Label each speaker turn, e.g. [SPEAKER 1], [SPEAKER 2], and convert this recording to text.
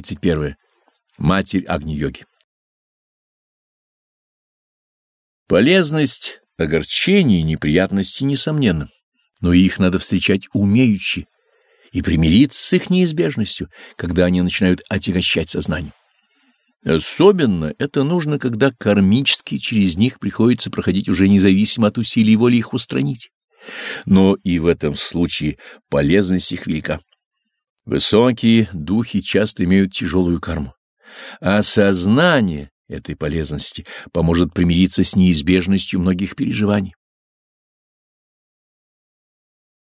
[SPEAKER 1] 31. Матерь Агни-йоги. Полезность огорчений и неприятностей несомненна, но их надо встречать умеючи и примириться с их неизбежностью, когда они начинают отягощать сознание. Особенно это нужно, когда кармически через них приходится проходить уже независимо от усилий воли их устранить. Но и в этом случае полезность их велика. Высокие духи часто имеют тяжелую карму, а сознание этой полезности поможет примириться с неизбежностью многих переживаний.